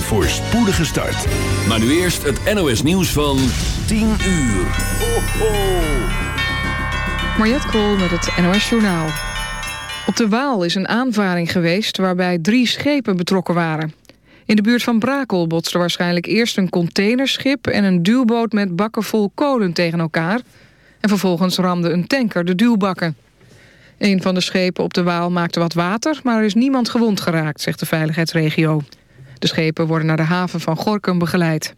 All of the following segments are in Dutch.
Een voorspoedige start. Maar nu eerst het NOS nieuws van 10 uur. Ho, ho. Mariette Krol met het NOS Journaal. Op de Waal is een aanvaring geweest waarbij drie schepen betrokken waren. In de buurt van Brakel botste waarschijnlijk eerst een containerschip... en een duwboot met bakken vol kolen tegen elkaar... en vervolgens ramde een tanker de duwbakken. Een van de schepen op de Waal maakte wat water... maar er is niemand gewond geraakt, zegt de veiligheidsregio. De schepen worden naar de haven van Gorkum begeleid.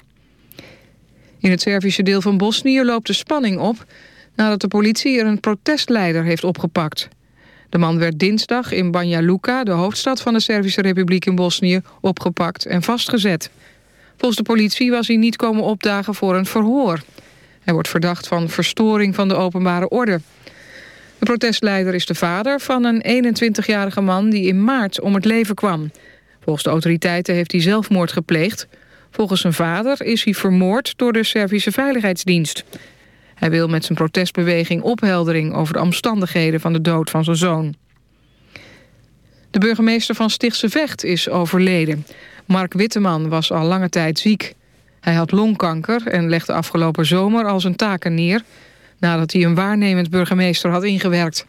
In het Servische deel van Bosnië loopt de spanning op... nadat de politie er een protestleider heeft opgepakt. De man werd dinsdag in Banja Luka, de hoofdstad van de Servische Republiek in Bosnië... opgepakt en vastgezet. Volgens de politie was hij niet komen opdagen voor een verhoor. Hij wordt verdacht van verstoring van de openbare orde... De protestleider is de vader van een 21-jarige man die in maart om het leven kwam. Volgens de autoriteiten heeft hij zelfmoord gepleegd. Volgens zijn vader is hij vermoord door de Servische Veiligheidsdienst. Hij wil met zijn protestbeweging opheldering over de omstandigheden van de dood van zijn zoon. De burgemeester van Stichtse Vecht is overleden. Mark Witteman was al lange tijd ziek. Hij had longkanker en legde afgelopen zomer al zijn taken neer nadat hij een waarnemend burgemeester had ingewerkt.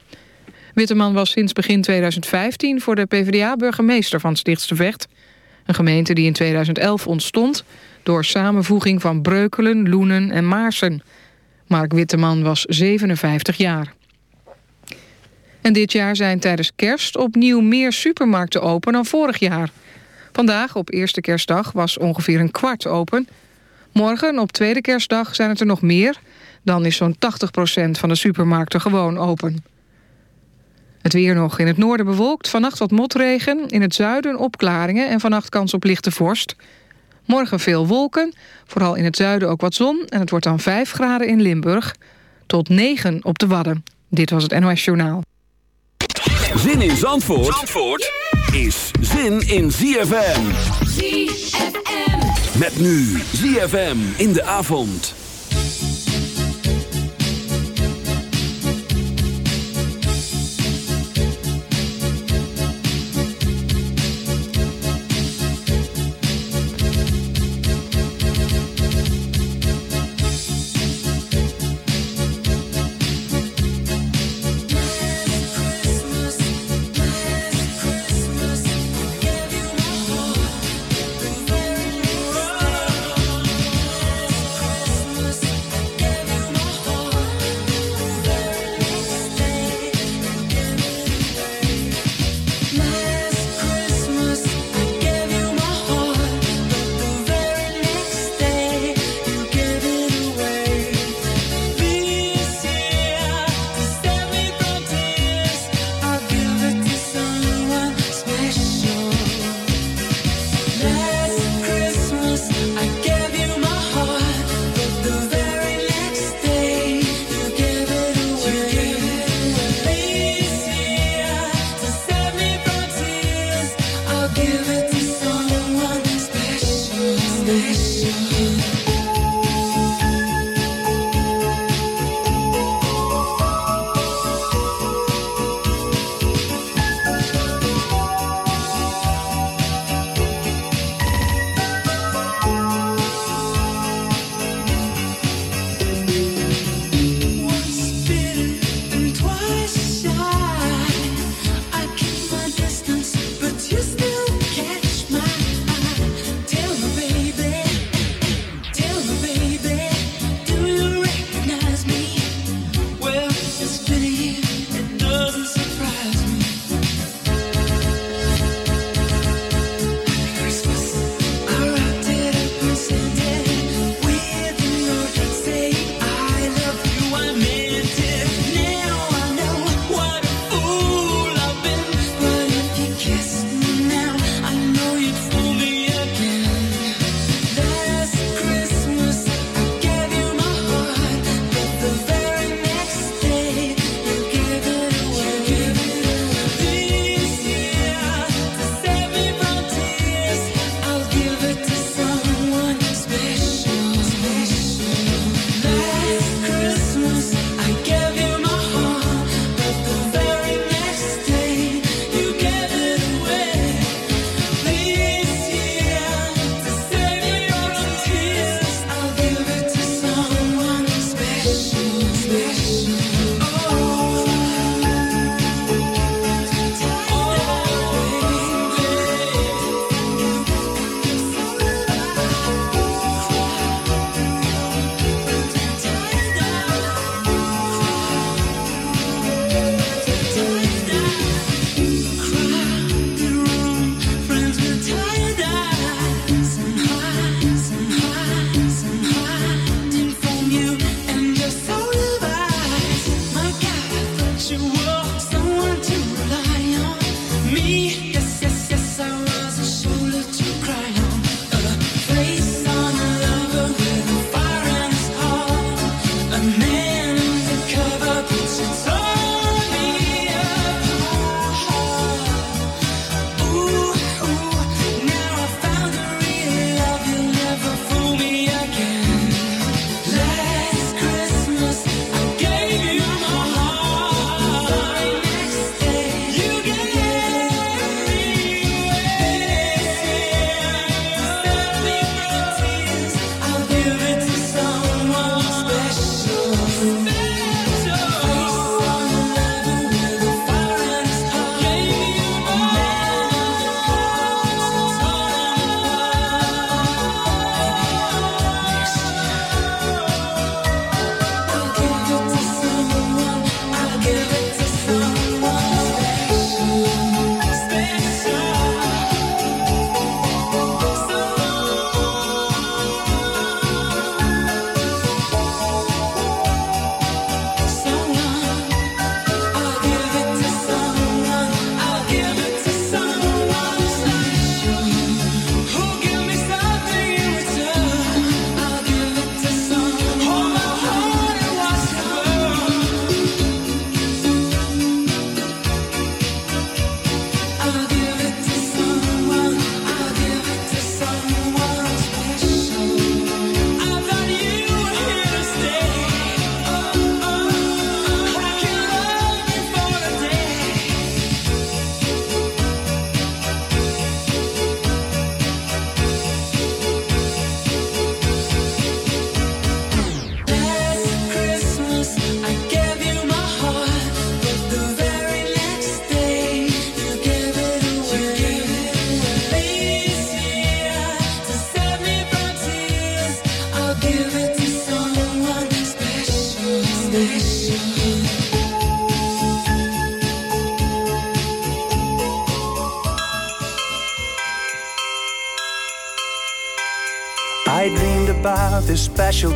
Witteman was sinds begin 2015 voor de PvdA burgemeester van Stichtse Vecht. Een gemeente die in 2011 ontstond door samenvoeging van Breukelen, Loenen en Maarsen. Mark Witteman was 57 jaar. En dit jaar zijn tijdens kerst opnieuw meer supermarkten open dan vorig jaar. Vandaag, op eerste kerstdag, was ongeveer een kwart open. Morgen, op tweede kerstdag, zijn het er nog meer... Dan is zo'n 80% van de supermarkten gewoon open. Het weer nog in het noorden bewolkt. Vannacht wat motregen. In het zuiden opklaringen en vannacht kans op lichte vorst. Morgen veel wolken. Vooral in het zuiden ook wat zon. En het wordt dan 5 graden in Limburg. Tot 9 op de Wadden. Dit was het NOS Journaal. Zin in Zandvoort, Zandvoort is zin in ZFM. ZFM. Met nu ZFM in de avond.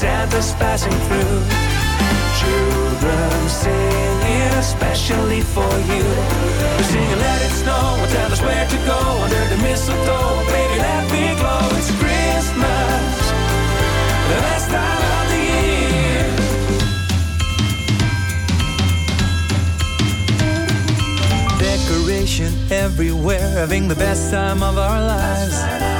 Santa's passing through children singing especially for you. We're singing Let It Snow and tell us where to go under the mistletoe. Baby, let me glow. It's Christmas, the best time of the year. Decoration everywhere, having the best time of our lives.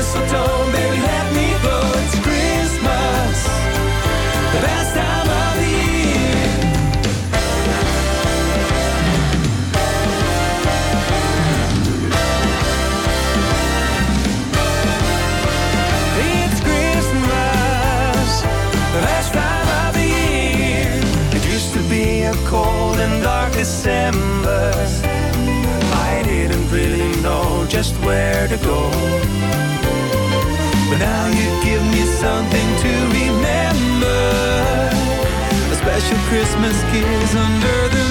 mistletoe. Baby, let me go. It's Christmas, the best time of the year. It's Christmas, the best time of the year. It used to be a cold and dark December. I didn't really know just where to go. Now you give me something to remember. A special Christmas kiss under the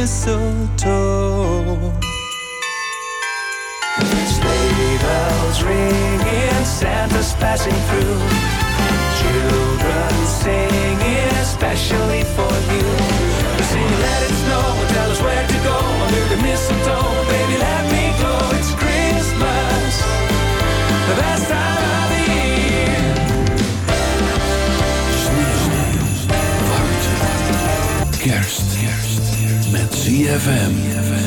mistletoe. Sleigh bells ringing, Santa's passing through. Children singing, especially for you. Sing, let it snow, tell us where to go under the mistletoe. Baby, let me go. It's Christmas, the best time Met ZFM.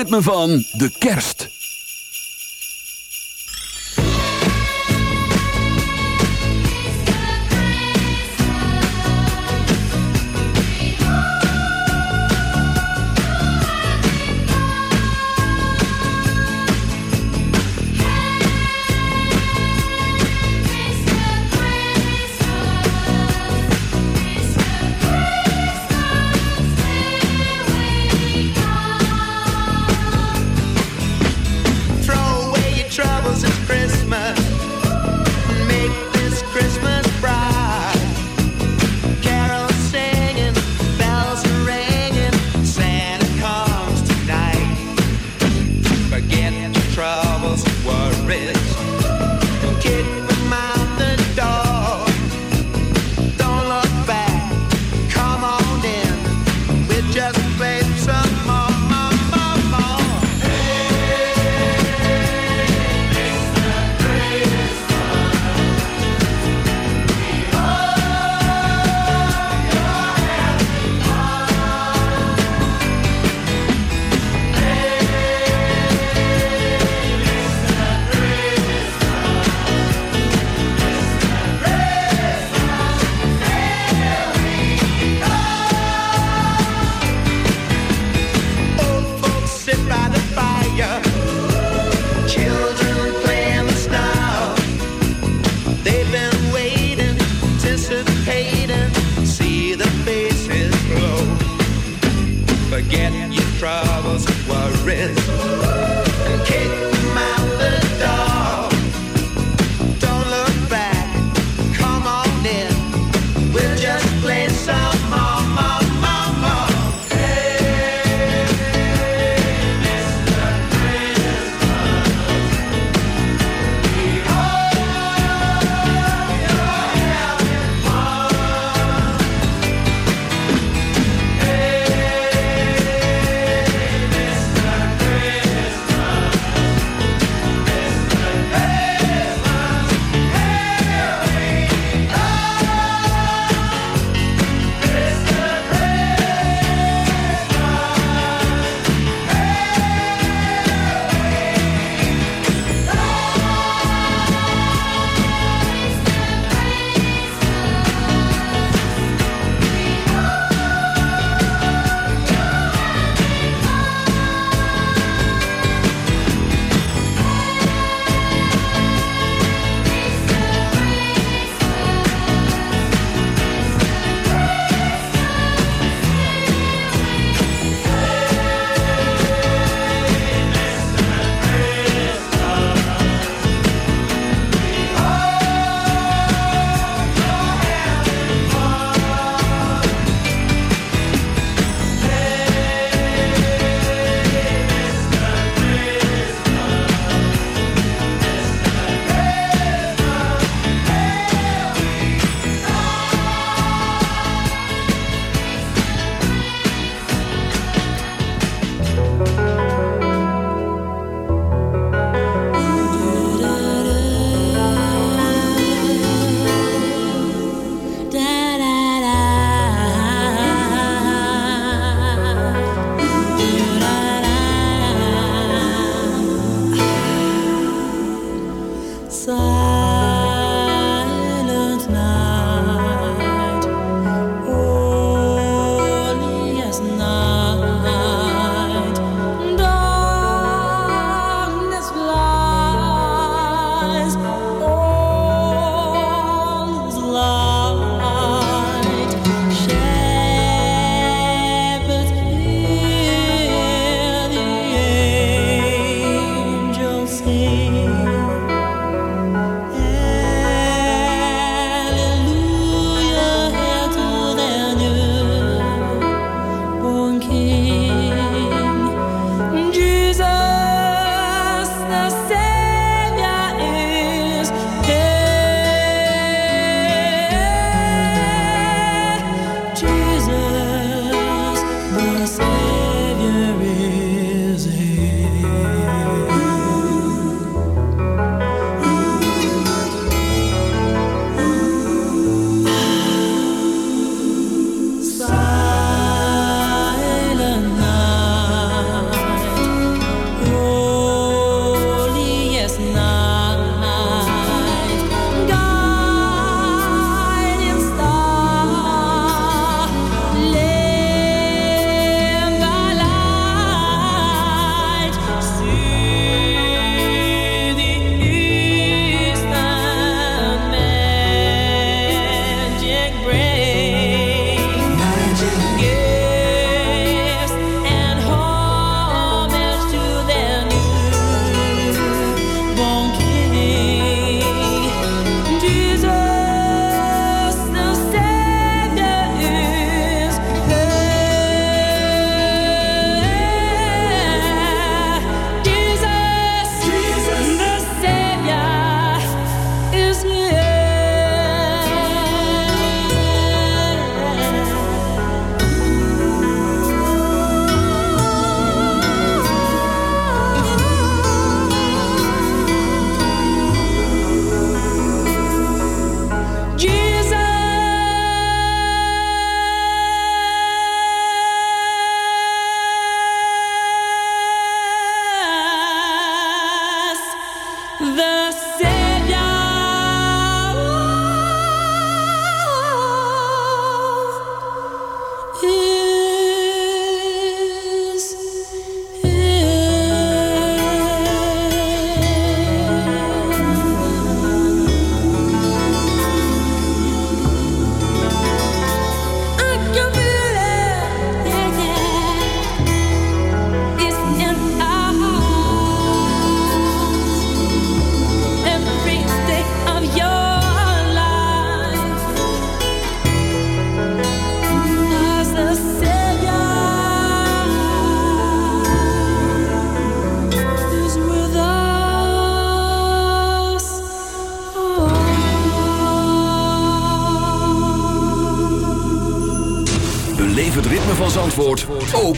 Ritme van de kerst.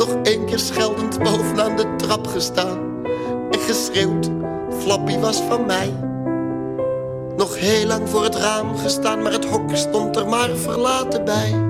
Nog één keer scheldend bovenaan de trap gestaan. En geschreeuwd, Flappy was van mij. Nog heel lang voor het raam gestaan, maar het hok stond er maar verlaten bij.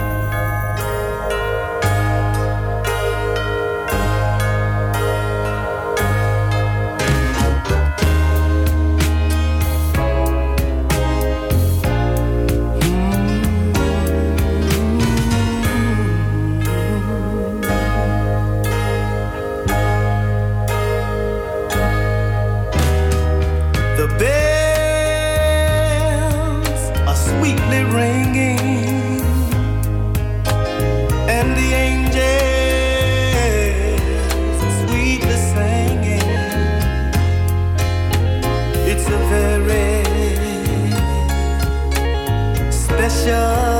下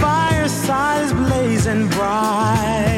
fireside's blazing bright.